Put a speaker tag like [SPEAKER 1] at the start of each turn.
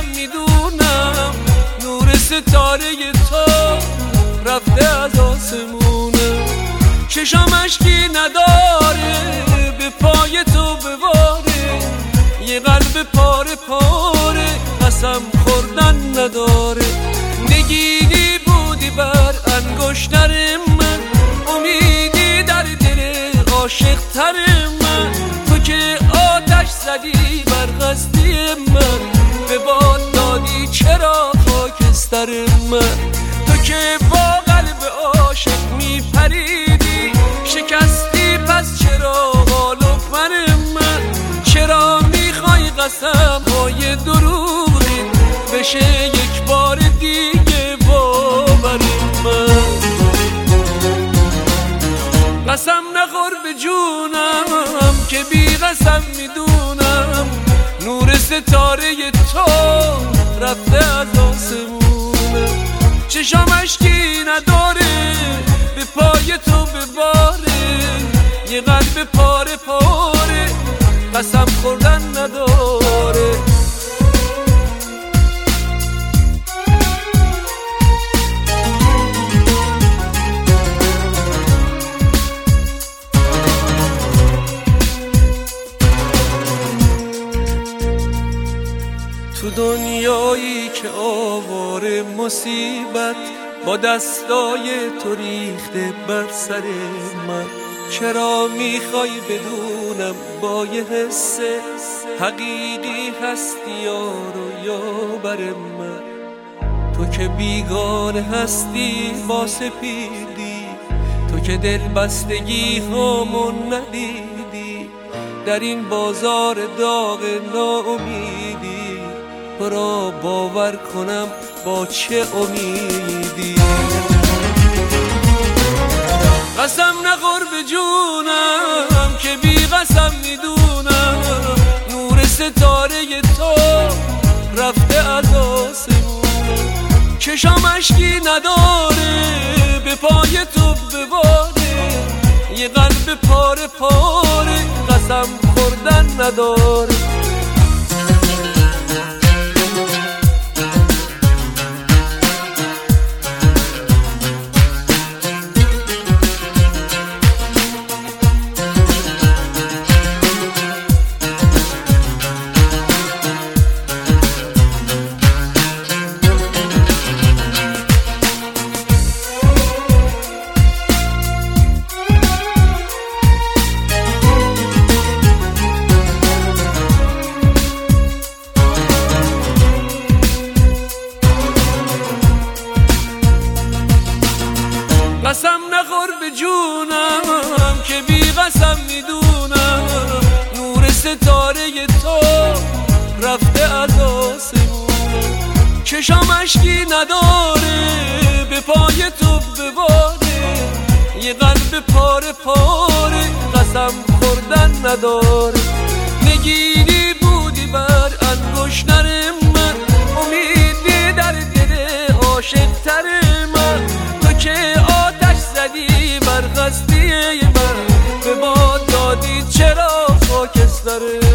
[SPEAKER 1] می‌دونم می‌دونم نور ستاره تو رفته از آسمونه. چشم عشقی نداره به پای تو بواره یه قلب پاره پاره قسم خوردن نداره. نگینی بودی بر انگشتر من. امیدی در دل عاشق تر من. تو که آتش زدی بر قصدی من. باد دادی چرا خاکستر من؟ تو که با قلب عاشق میپریدی شکستی پس چرا غالب من من؟ چرا می‌خوای قسم های دروغی بشه یک بار دیگه باور من قسم نخور به جونم که بی قسم می‌دونم نور ستاره رفته از آسمونه. چشام اشکی نداره به پای تو بباره. یه قلب پاره پاره قسم خوردن نداره. تو دنیایی که آوار مصیبت با دستای تو ریخته بر سر من. چرا می‌خوای بدونم با یه حس حقیقی هستی یارو یا بر من؟ تو که بیگانه هستی با سپیدی تو که دل بستگی همون ندیدی. در این بازار داغ ناامیدی تو را باور کنم با چه امیدی. قسم نخور به جونم که بی قسم می‌دونم. نور ستاره تو رفته از آسمونم چشام اشکی نداره به پای تو بباره. یه قلب پاره پاره قسم خوردن نداره. قسم نخور به جونم که بی قسم می‌دونم. نور ستاره تو رفته از آسمونم چشام اشکی نداره به پای تو بباره. یه قلب پاره پاره قسم خوردن نداره. هستی من به ما دادی چرا خاکستره